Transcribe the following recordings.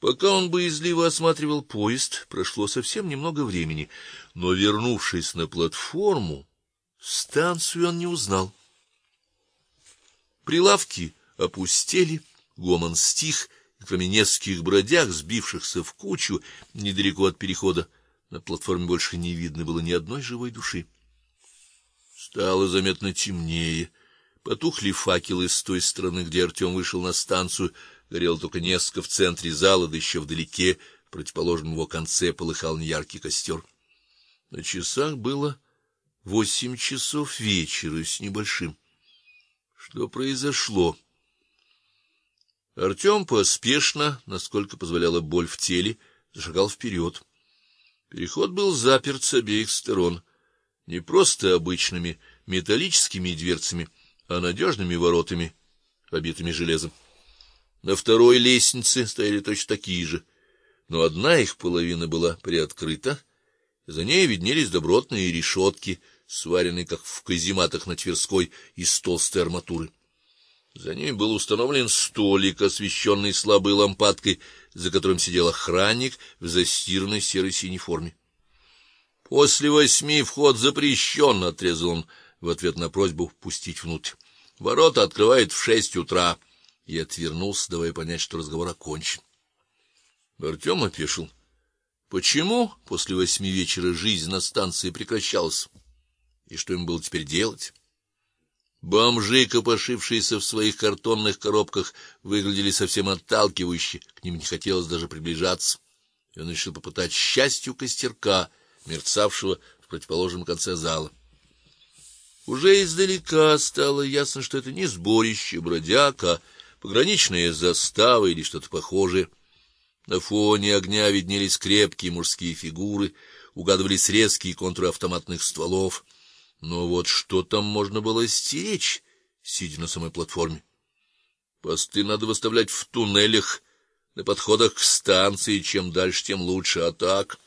Пока он боязливо осматривал поезд, прошло совсем немного времени, но вернувшись на платформу, станцию он не узнал. Прилавки опустели, гомон стих, и кроме нескольких бродяг, сбившихся в кучу недалеко от перехода, на платформе больше не видно было ни одной живой души. Стало заметно темнее. Потухли факелы с той стороны, где Артем вышел на станцию, горел только несколько в центре зала, да еще вдалеке, в противоположном его конце полыхал неяркий костер. На часах было восемь часов вечера с небольшим. Что произошло? Артем поспешно, насколько позволяла боль в теле, зашагал вперед. Переход был заперт с обеих сторон, не просто обычными металлическими дверцами, а надежными воротами, обитыми железом. На второй лестнице стояли точно такие же, но одна их половина была приоткрыта, за ней виднелись добротные решетки, сваренные как в казематах на Тверской из толстой арматуры. За ними был установлен столик, освещенный слабой лампадкой, за которым сидел охранник в застиранной серо-синей форме. После восьми вход запрещен, — отрезал он в ответ на просьбу пустить внутрь. Ворота открывают в шесть утра. И отвернулся, давая понять, что разговор окончен. Артем опешил. Почему после восьми вечера жизнь на станции прекращалась? И что им было теперь делать? Бомжи, копошившиеся в своих картонных коробках, выглядели совсем отталкивающе, к ним не хотелось даже приближаться. И он решил попытать счастью костерка, мерцавшего в противоположном конце зала. Уже издалека стало ясно, что это не сборище бродяг, а пограничная застава или что-то похожее. На фоне огня виднелись крепкие мужские фигуры, угадывались резкие контуры автоматных стволов. Но вот что там можно было стеречь, сидя на самой платформе? Посты надо выставлять в туннелях, на подходах к станции, чем дальше, тем лучше, а так,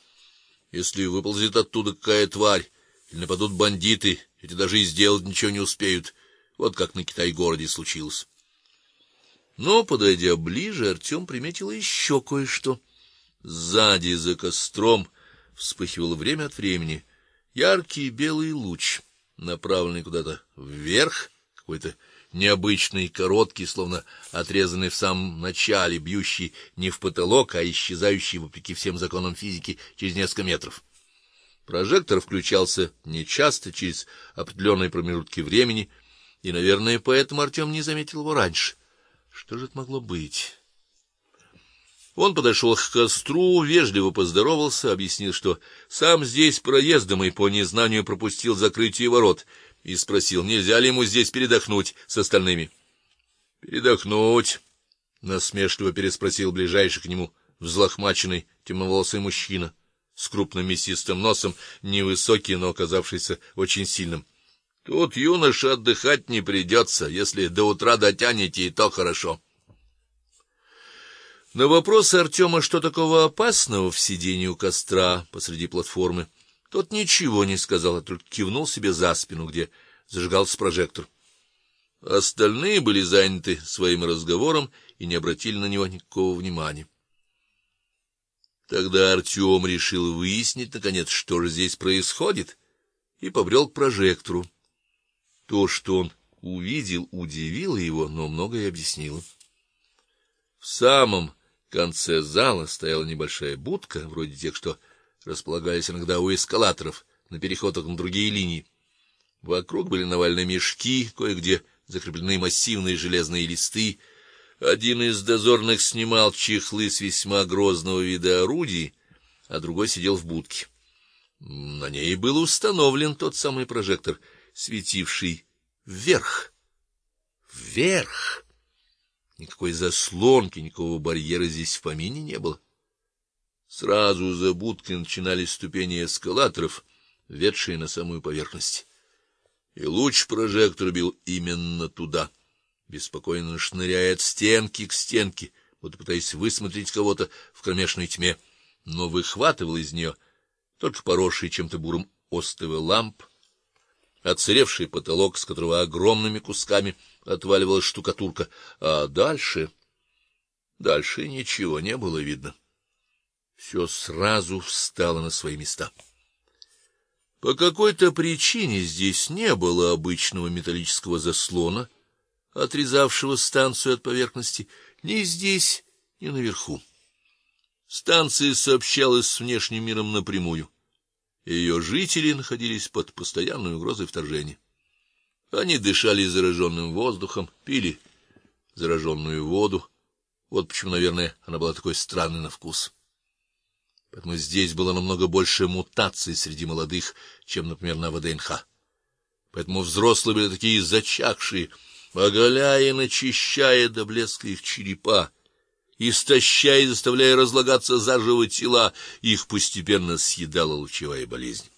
если выползет оттуда какая тварь или нападут бандиты, эти даже и сделать ничего не успеют. Вот как на Китай-городе случилось. Но, подойдя ближе, Артем приметил еще кое-что. Сзади за костром вспыхивал время от времени яркий белый луч, направленный куда-то вверх, какой-то необычный, короткий, словно отрезанный в самом начале, бьющий не в потолок, а исчезающий вопреки всем законам физики через несколько метров. Прожектор включался нечасто, через определенные промежутки времени, и, наверное, поэтому Артем не заметил его раньше. Что же это могло быть? Он подошел к костру, вежливо поздоровался, объяснил, что сам здесь проездом и по незнанию пропустил закрытие ворот, и спросил, нельзя ли ему здесь передохнуть с остальными. Передохнуть, насмешливо переспросил ближайший к нему взлохмаченный темноволосый мужчина с крупным мясистым носом, невысокий, но оказавшийся очень сильным. Тут юноше отдыхать не придется, если до утра дотянете, и то хорошо. На вопрос Артема, что такого опасного в сидении у костра посреди платформы, тот ничего не сказал, а только кивнул себе за спину, где зажигался прожектор. Остальные были заняты своим разговором и не обратили на него никакого внимания. Тогда Артем решил выяснить наконец, что же здесь происходит, и побрел к прожектору. То, что он увидел, удивило его, но многое объяснило. В самом конце зала стояла небольшая будка, вроде тех, что располагались иногда у эскалаторов на переходах на другие линии. Вокруг были навалены мешки, кое-где закреплены массивные железные листы. Один из дозорных снимал чехлы с весьма грозного вида орудий, а другой сидел в будке. На ней был установлен тот самый прожектор — светивший вверх. Вверх. Никакой заслонки, никакого барьера здесь в помине не было. Сразу за будкой начинались ступени эскалаторов, ведшие на самую поверхность. И луч прожектора бил именно туда, беспокойно шныряя от стенки к стенке, будто пытаясь высмотреть кого-то в кромешной тьме, но выхватывал из нее только поросший чем-то бурым остовы ламп, отсыревший потолок, с которого огромными кусками отваливалась штукатурка, а дальше Дальше ничего не было видно. Все сразу встало на свои места. По какой-то причине здесь не было обычного металлического заслона, отрезавшего станцию от поверхности, ни здесь, ни наверху. Станция сообщалась с внешним миром напрямую. Ее жители находились под постоянной угрозой вторжения. Они дышали зараженным воздухом, пили зараженную воду. Вот почему, наверное, она была такой странной на вкус. Поэтому здесь было намного больше мутаций среди молодых, чем, например, на ВДНХ. Поэтому взрослые были такие зачахшие, оголяя и начищая до блеска их черепа, истощая и заставляя разлагаться заживо тела, их постепенно съедала лучевая болезнь.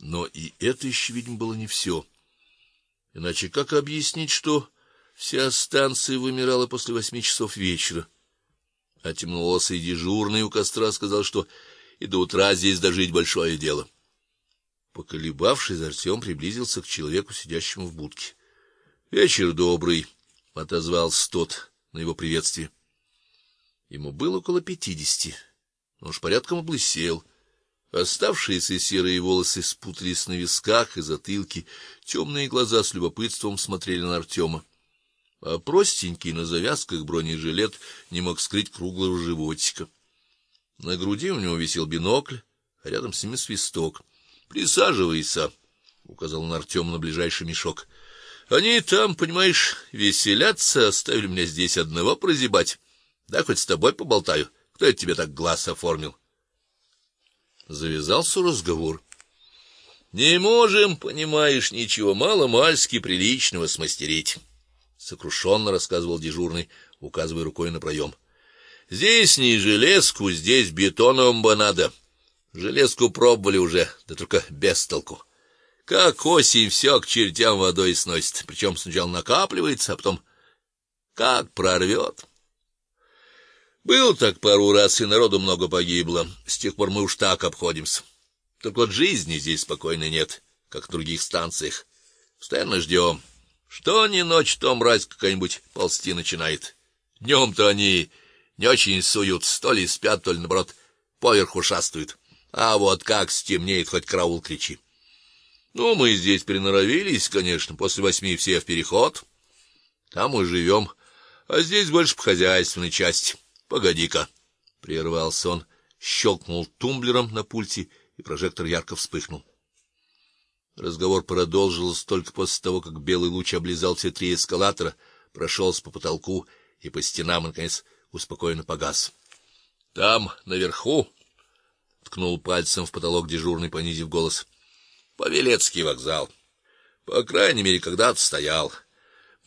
Но и это еще, видимо, было не все. Иначе как объяснить, что вся станция вымирала после восьми часов вечера? а темноволосый дежурный у костра сказал, что и до утра здесь дожить большое дело. Поколебавшись, Артем приблизился к человеку, сидящему в будке. "Вечер добрый", отозвался тот на его приветствие. Ему было около пятидесяти. Он уж порядком облысел. Оставшиеся серые волосы спутались на висках и затылке, темные глаза с любопытством смотрели на Артема а простенький на завязках бронежилет не мог скрыть круглого животика. На груди у него висел бинокль, а рядом с ним свисток. "Присаживайся", указал на Артем на ближайший мешок. "Они там, понимаешь, веселятся, оставили меня здесь одного прозябать. Да хоть с тобой поболтаю. Кто это тебе так глаз оформил?" Завязался разговор. Не можем, понимаешь, ничего мало-мальски приличного смастерить сокрушенно рассказывал дежурный, указывая рукой на проем. Здесь не железку, здесь бетоном бы надо. Железку пробовали уже, да только без толку. Как осень все к чертям водой сносит, причем сначала накапливается, а потом как прорвет. Был так пару раз, и народу много погибло. С тех пор мы уж так обходимся. Только вот жизни здесь спокойной нет, как в других станциях. Постоянно ждем. Что ни ночь, то мразь какая-нибудь ползти начинает. Днем-то они не очень суют, то ли спят, то ли наоборот поверху шастают. А вот как стемнеет, хоть караул кричи. Ну, мы здесь приноровились, конечно, после восьми все в переход. Там мы живем, а здесь больше по хозяйственной части. Погоди-ка, прервался он, щелкнул тумблером на пульте, и прожектор ярко вспыхнул. Разговор продолжился только после того, как белый луч облизал все три эскалатора, прошелся по потолку и по стенам и наконец успокоенно погас. Там наверху ткнул пальцем в потолок дежурный, понизив голос. Павелецкий вокзал. По крайней мере, когда-то стоял.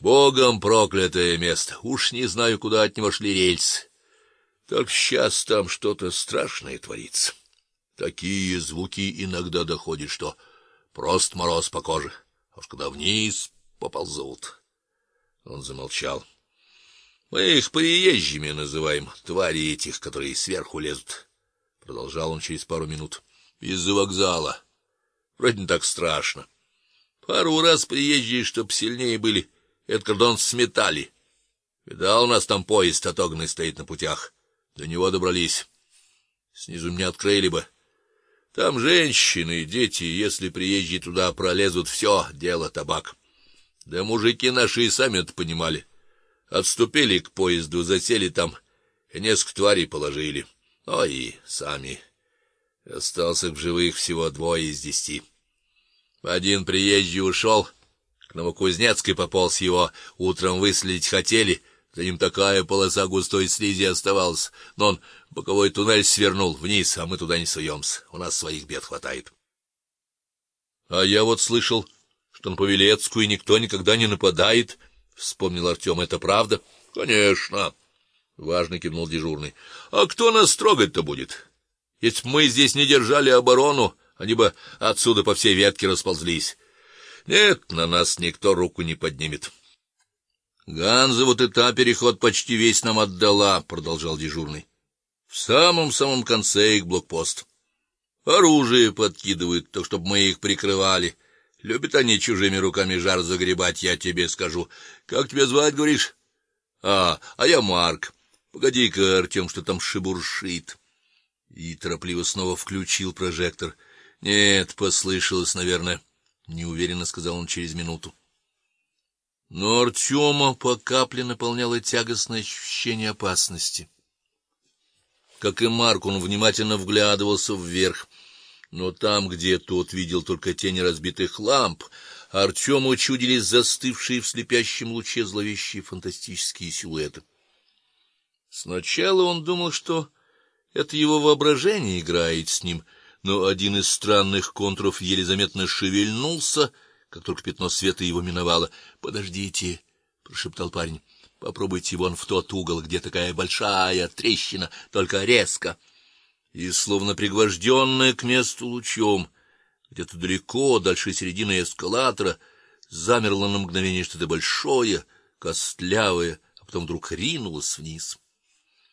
Богом проклятое место. Уж не знаю, куда от него шли рельсы. Так сейчас там что-то страшное творится. Такие звуки иногда доходят, что Просто мороз по коже. А уж когда вниз поползут. Он замолчал. Мы их приезжими называем, твари этих, которые сверху лезут. Продолжал он через пару минут. Из-за вокзала. Вроде не так страшно. Пару раз приезжие, чтоб сильнее были, этот кордон сметали. Видал, у нас там поезд отогнанный стоит на путях. До него добрались. Снизу меня открыли бы. Там женщины и дети, если приезжие туда пролезут, все, дело табак. Да мужики наши и сами это понимали. Отступили к поезду, засели там, и несколько тварей положили. Ой, и сами остался в живых всего двое из десяти. Один приезжий ушел, к Новокузнецкой пополз его, утром выследить хотели, за ним такая полоса густой слизи оставалась, но он боковой туннель свернул вниз, а мы туда не суемся. У нас своих бед хватает. А я вот слышал, что на Павелецкую никто никогда не нападает, вспомнил Артем. Это правда? Конечно, важно кивнул дежурный. А кто нас трогать-то будет? Если мы здесь не держали оборону, они бы отсюда по всей ветке расползлись. Нет, на нас никто руку не поднимет. Ганза вот и та переход почти весь нам отдала, продолжал дежурный. В самом-самом конце их блокпост. Оружие подкидывают, так чтобы мы их прикрывали. Любят они чужими руками жар загребать, я тебе скажу. Как тебя звать, говоришь? А, а я Марк. Погоди-ка, Артем, что там шебуршит. И торопливо снова включил прожектор. Нет, послышалось, наверное, неуверенно сказал он через минуту. Но Артема по капле наполняло тягостное ощущение опасности. Как и Марк, он внимательно вглядывался вверх, но там, где тот видел только тени разбитых ламп, Артему чудились застывшие в слепящем луче зловещие фантастические силуэты. Сначала он думал, что это его воображение играет с ним, но один из странных контуров еле заметно шевельнулся, как только пятно света его миновало. "Подождите", прошептал парень. "Попробуйте вон в тот угол, где такая большая трещина, только резко". И словно пригвожденная к месту лучом, где-то далеко, дальше середины эскалатора, замерло на мгновение что-то большое, костлявое, а потом вдруг ринулось вниз.